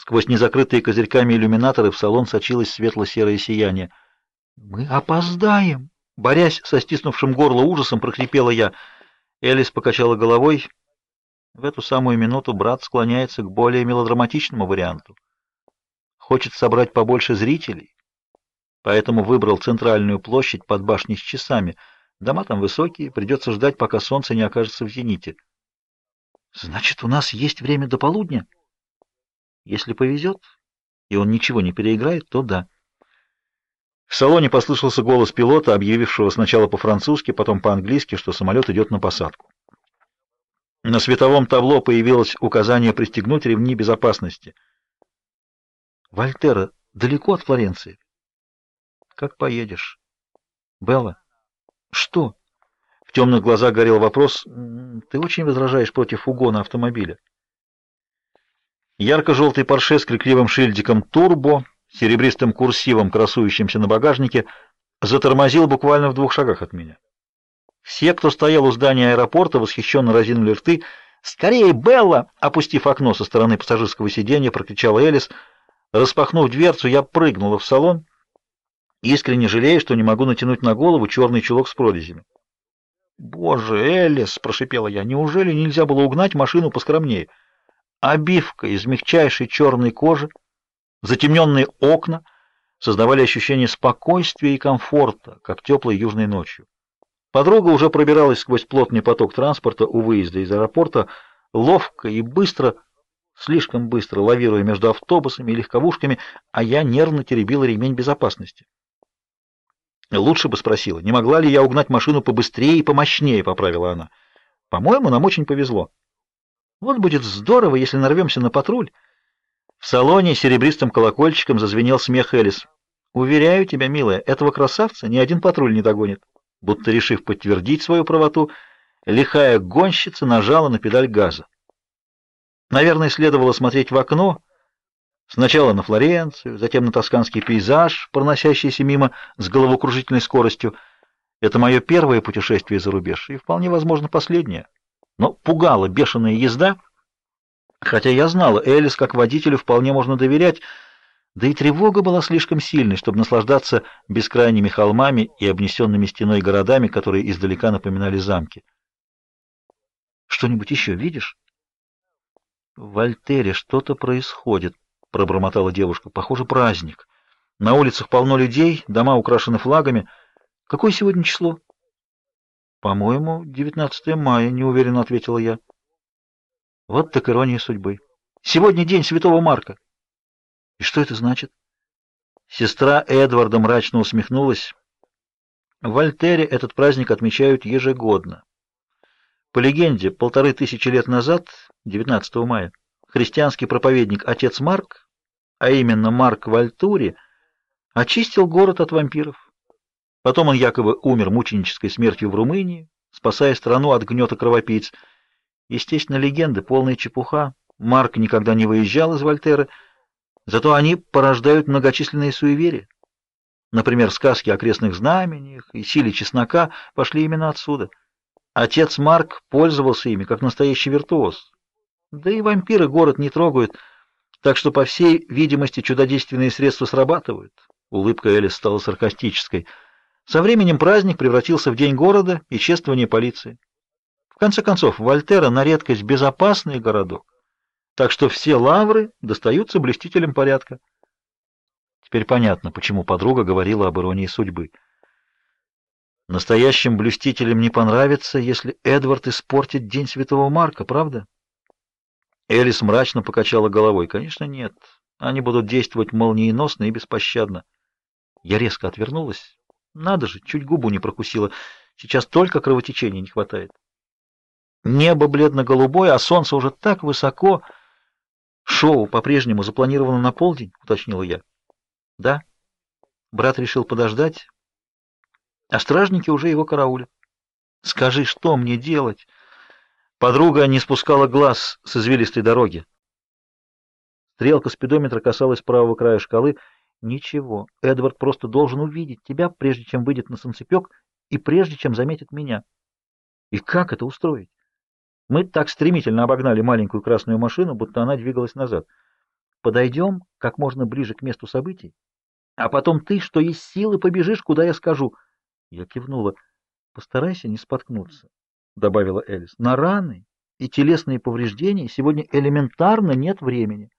Сквозь незакрытые козырьками иллюминаторы в салон сочилось светло-серое сияние. «Мы опоздаем!» Борясь со стиснувшим горло ужасом, прохрипела я. Элис покачала головой. В эту самую минуту брат склоняется к более мелодраматичному варианту. Хочет собрать побольше зрителей, поэтому выбрал центральную площадь под башней с часами. Дома там высокие, придется ждать, пока солнце не окажется в зените. Значит, у нас есть время до полудня? Если повезет, и он ничего не переиграет, то да. В салоне послышался голос пилота, объявившего сначала по-французски, потом по-английски, что самолет идет на посадку. На световом табло появилось указание пристегнуть ремни безопасности. Вольтера далеко от Флоренции. Как поедешь? Белла. Что? В темных глазах горел вопрос. Ты очень возражаешь против угона автомобиля. Ярко-желтый Порше с крикливым шильдиком «Турбо», серебристым курсивом, красующимся на багажнике, затормозил буквально в двух шагах от меня. Все, кто стоял у здания аэропорта, восхищенно разинули рты. «Скорее, Белла!» — опустив окно со стороны пассажирского сиденья, прокричала Элис. Распахнув дверцу, я прыгнула в салон, искренне жалея, что не могу натянуть на голову черный чулок с прорезями. «Боже, Элис!» — прошипела я. «Неужели нельзя было угнать машину поскромнее?» Обивка из мягчайшей черной кожи, затемненные окна создавали ощущение спокойствия и комфорта, как теплой южной ночью. Подруга уже пробиралась сквозь плотный поток транспорта у выезда из аэропорта, ловко и быстро, слишком быстро лавируя между автобусами и легковушками, а я нервно теребила ремень безопасности. Лучше бы спросила, не могла ли я угнать машину побыстрее и помощнее, поправила она. По-моему, нам очень повезло. Вот будет здорово, если нарвемся на патруль. В салоне серебристым колокольчиком зазвенел смех Элис. Уверяю тебя, милая, этого красавца ни один патруль не догонит. Будто решив подтвердить свою правоту, лихая гонщица нажала на педаль газа. Наверное, следовало смотреть в окно, Сначала на Флоренцию, затем на тосканский пейзаж, проносящийся мимо с головокружительной скоростью. Это мое первое путешествие за рубеж, и вполне возможно последнее. Но пугала бешеная езда, хотя я знала, Элис как водителю вполне можно доверять, да и тревога была слишком сильной, чтобы наслаждаться бескрайними холмами и обнесенными стеной городами, которые издалека напоминали замки. Что-нибудь еще видишь? В Вольтере что-то происходит. — пробормотала девушка. «Похоже, праздник. На улицах полно людей, дома украшены флагами. Какое сегодня число?» «По-моему, 19 мая», — неуверенно ответила я. «Вот так ирония судьбы. Сегодня день Святого Марка». «И что это значит?» Сестра Эдварда мрачно усмехнулась. В Вольтере этот праздник отмечают ежегодно. По легенде, полторы тысячи лет назад, 19 мая, христианский проповедник отец Марк, а именно Марк Вальтури, очистил город от вампиров. Потом он якобы умер мученической смертью в Румынии, спасая страну от гнета кровопийц. Естественно, легенды, полная чепуха. Марк никогда не выезжал из Вольтеры, зато они порождают многочисленные суеверия. Например, сказки о крестных знамениях и силе чеснока пошли именно отсюда. Отец Марк пользовался ими, как настоящий виртуоз. Да и вампиры город не трогают, так что, по всей видимости, чудодейственные средства срабатывают. Улыбка Элис стала саркастической. Со временем праздник превратился в день города и чествование полиции. В конце концов, Вольтера на редкость безопасный городок, так что все лавры достаются блюстителям порядка. Теперь понятно, почему подруга говорила об иронии судьбы. Настоящим блюстителям не понравится, если Эдвард испортит день Святого Марка, правда? Элис мрачно покачала головой. Конечно, нет. Они будут действовать молниеносно и беспощадно. Я резко отвернулась. Надо же, чуть губу не прокусила. Сейчас только кровотечения не хватает. Небо бледно-голубое, а солнце уже так высоко. Шоу по-прежнему запланировано на полдень, уточнила я. Да. Брат решил подождать, а стражники уже его караулят. Скажи, что мне делать? Подруга не спускала глаз с извилистой дороги. Стрелка спидометра касалась правого края шкалы. Ничего, Эдвард просто должен увидеть тебя, прежде чем выйдет на солнцепек и прежде чем заметит меня. И как это устроить? Мы так стремительно обогнали маленькую красную машину, будто она двигалась назад. Подойдем как можно ближе к месту событий, а потом ты, что есть силы, побежишь, куда я скажу. Я кивнула. Постарайся не споткнуться, — добавила Элис. На раны и телесные повреждения сегодня элементарно нет времени.